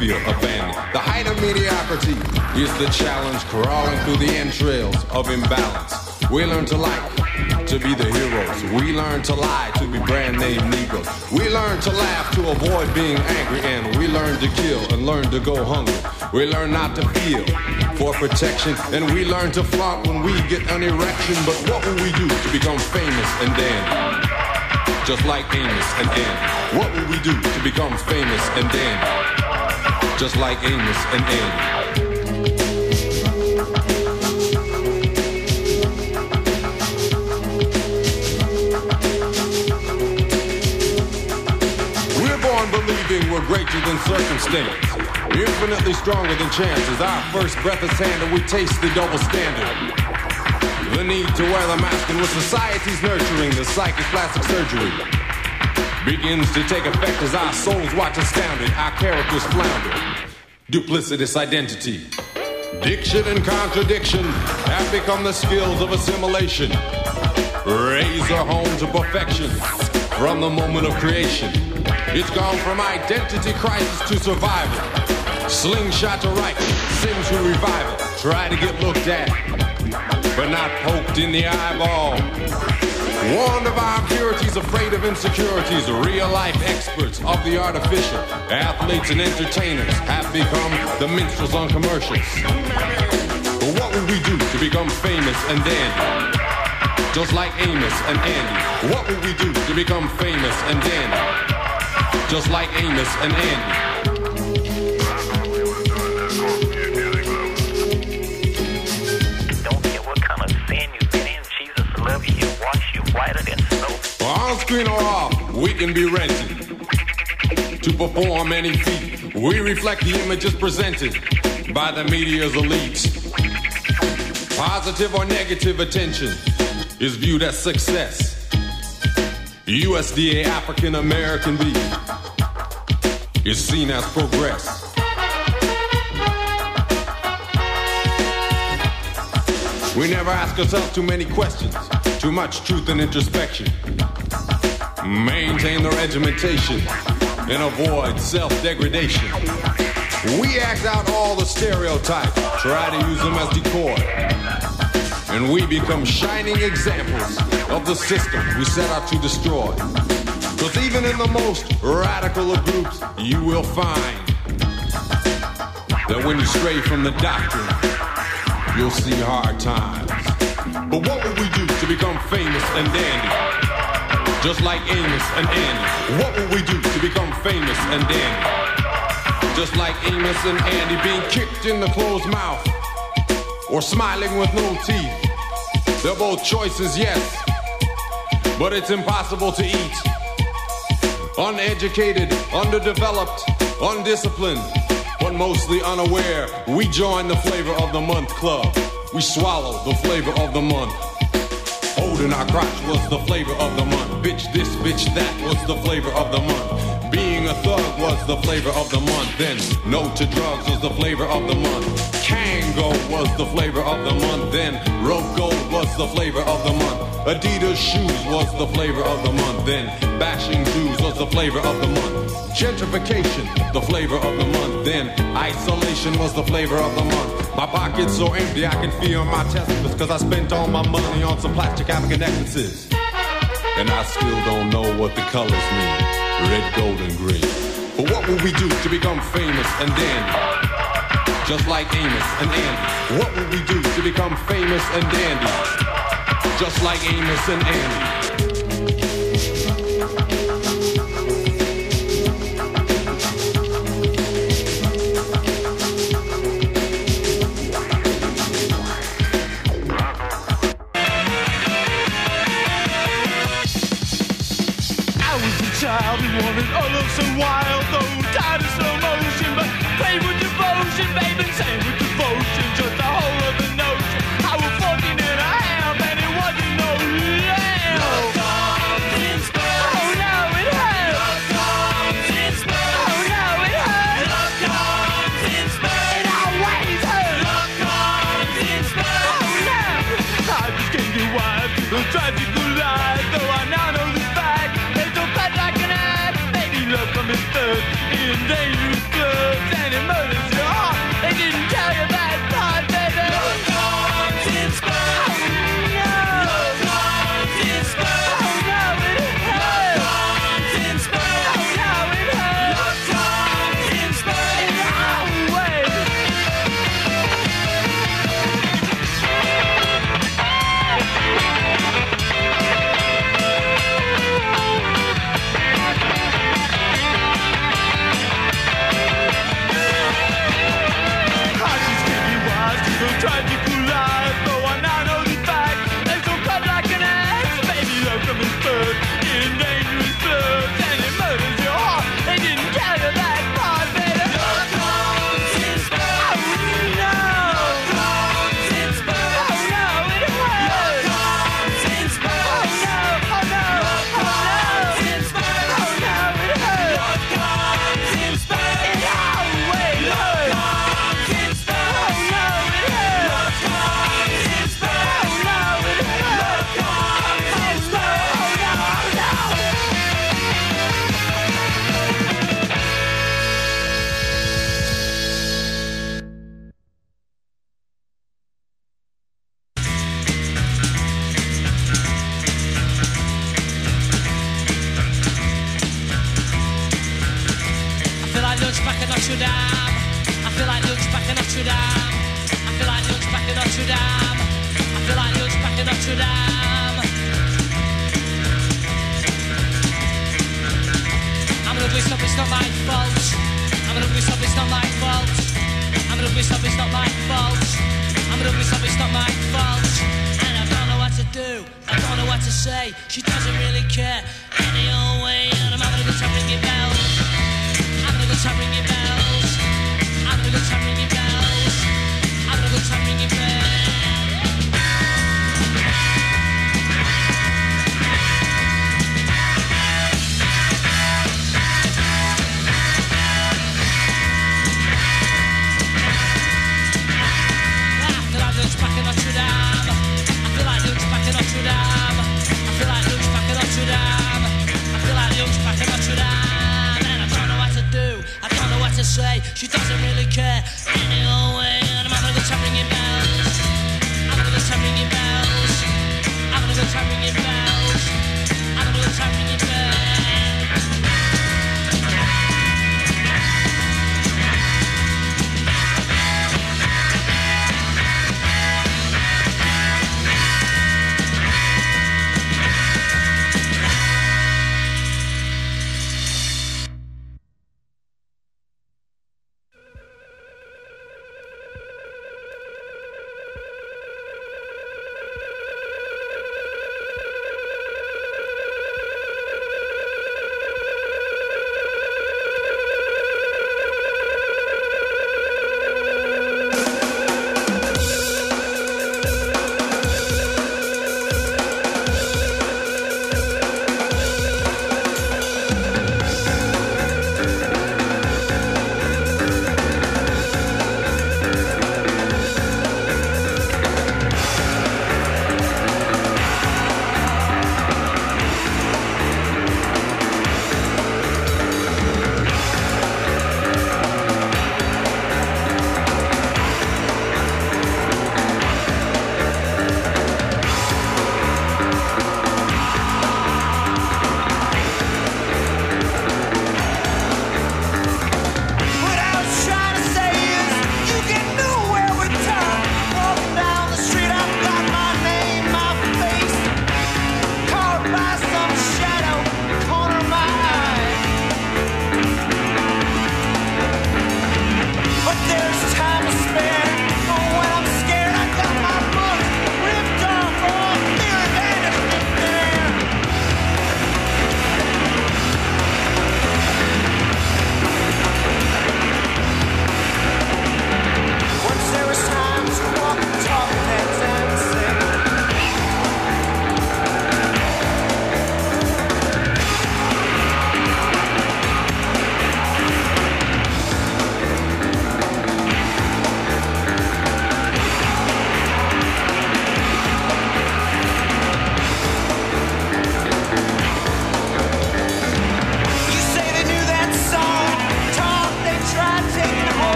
The height of mediocrity is the challenge crawling through the entrails of imbalance. We learn to like to be the heroes. We learn to lie to be brand name Negroes. We learn to laugh to avoid being angry, and we learn to kill and learn to go hungry. We learn not to feel for protection, and we learn to flaunt when we get an erection. But what will we do to become famous and dandy? Just like Amos and Andy. What will we do to become famous and dandy? Just like Amos and Andy. We're born believing we're greater than circumstance. Infinitely stronger than chances. Our first breath is handed, we taste the double standard. The need to wear the mask and with society's nurturing, the psychic plastic surgery begins to take effect as our souls watch astounded, our characters flounder. Duplicitous identity. Diction and contradiction have become the skills of assimilation. Razor home to perfection from the moment of creation. It's gone from identity crisis to survival. Slingshot to rifle, sin to revival. Try to get looked at, but not poked in the eyeball. Warned of our impurities, afraid of insecurities, real life experts of the artificial. Athletes and entertainers have become the minstrels on commercials. But what will we do to become famous and dandy? Just like Amos and Andy. What will we do to become famous and dandy? Just like Amos and Andy. On screen or off, we can be rented to perform any feat. We reflect the images presented by the media's elites. Positive or negative attention is viewed as success. USDA African American beef is seen as progress. We never ask ourselves too many questions, too much truth and introspection. Maintain the regimentation and avoid self degradation. We act out all the stereotypes, try to use them as decoy. And we become shining examples of the system we set out to destroy. Because even in the most radical of groups, you will find that when you stray from the doctrine, you'll see hard times. But what will we do to become famous and dandy? Just like Amos and Andy. What will we do to become famous and dandy? Just like Amos and Andy being kicked in the closed mouth or smiling with no teeth. They're both choices, yes, but it's impossible to eat. Uneducated, underdeveloped, undisciplined, but mostly unaware. We join the flavor of the month club. We swallow the flavor of the month. Holding our crotch was the flavor of the month. Bitch this, bitch that was the flavor of the month. Being a thug was the flavor of the month. Then no to drugs was the flavor of the month. Kangol was the flavor of the month. Then Rope was the flavor of the month. Adidas shoes was the flavor of the month. Then bashing Jews was the flavor of the month. Gentrification, the flavor of the month. Then isolation was the flavor of the month. My pocket's so empty I can feel my testicles because I spent all my money on some plastic African necklaces. And I still don't know what the colors mean red, gold, and green. But what will we do to become famous and dandy? Just like Amos and Andy. What will we do to become famous and dandy? Just like Amos and Andy. And wanted all of so wild, though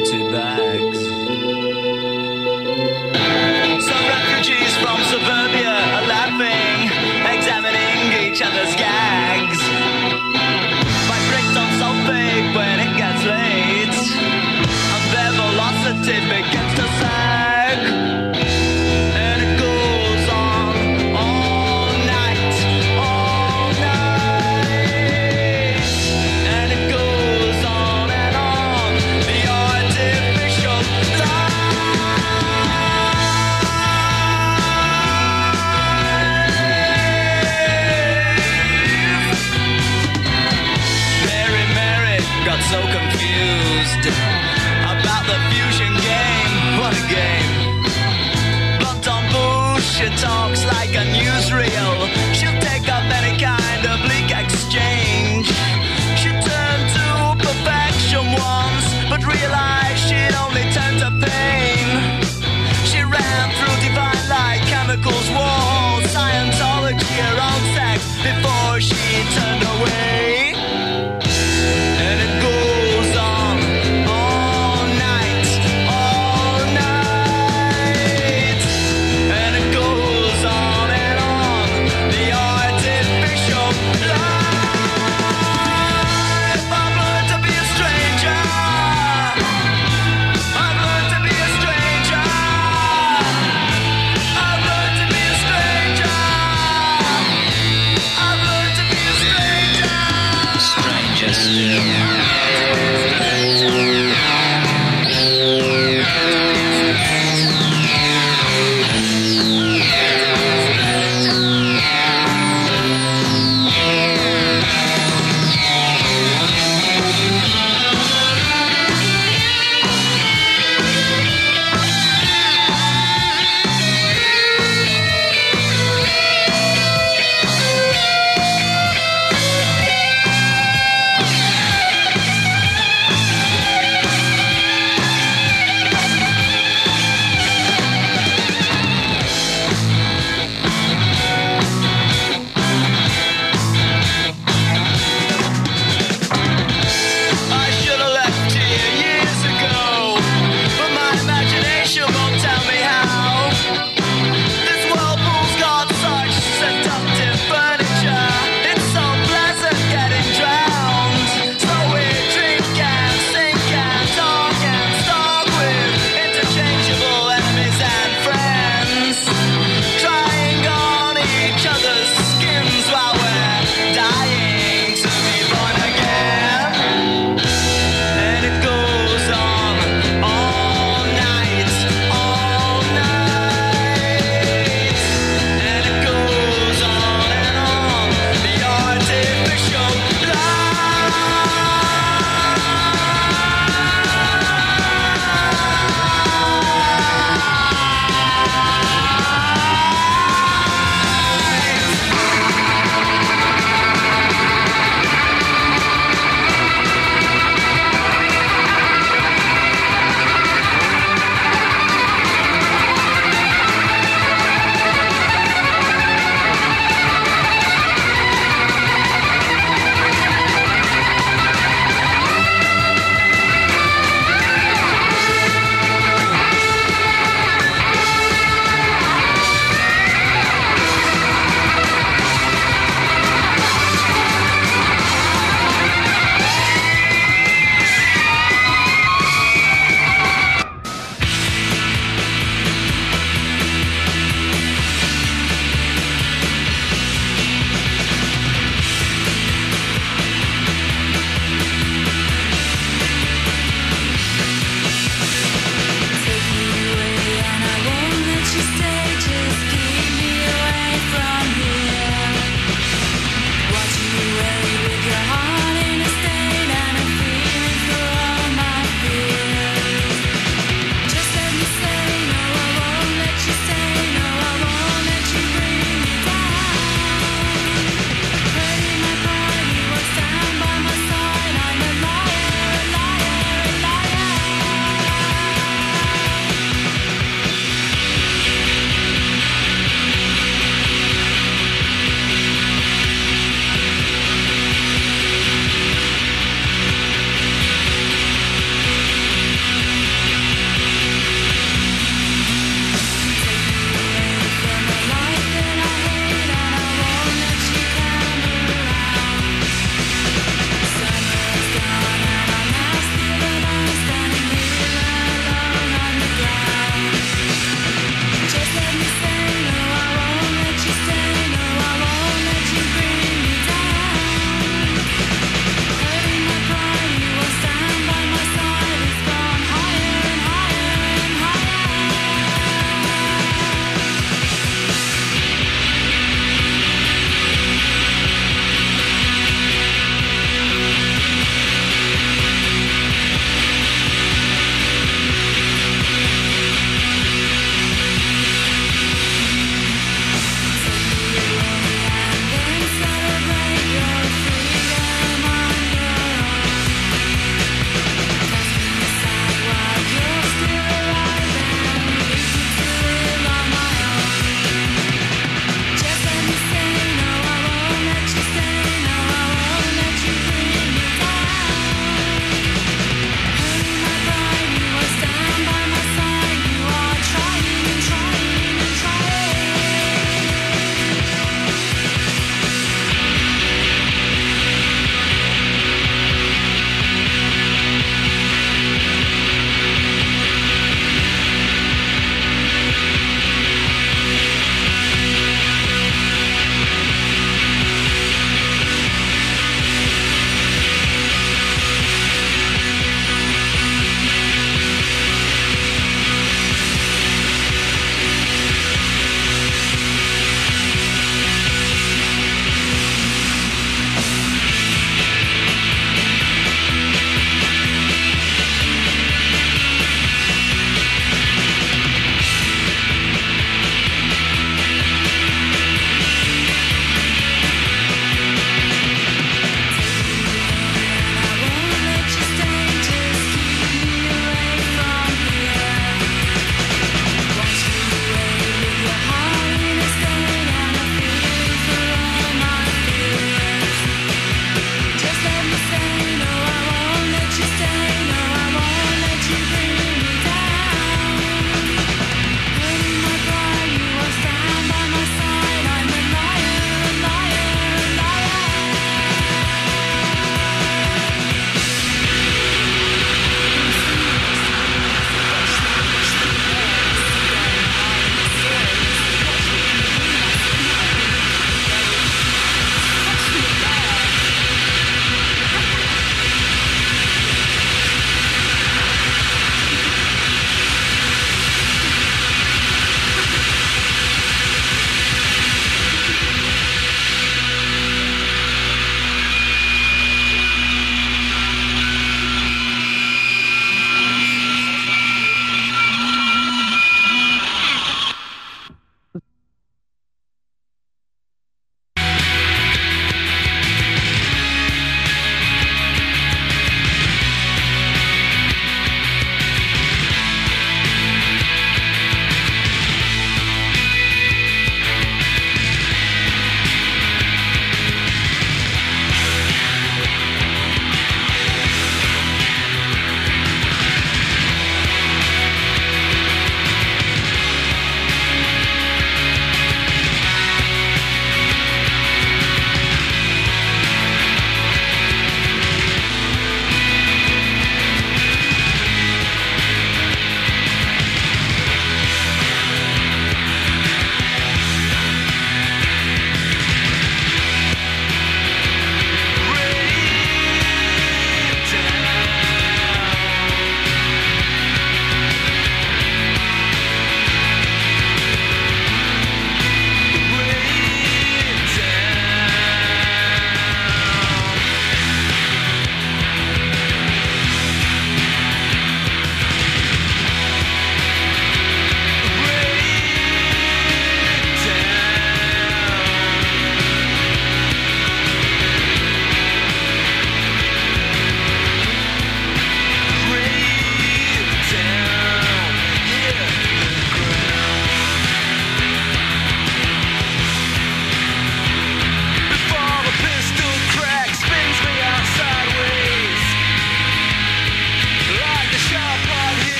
utility bags.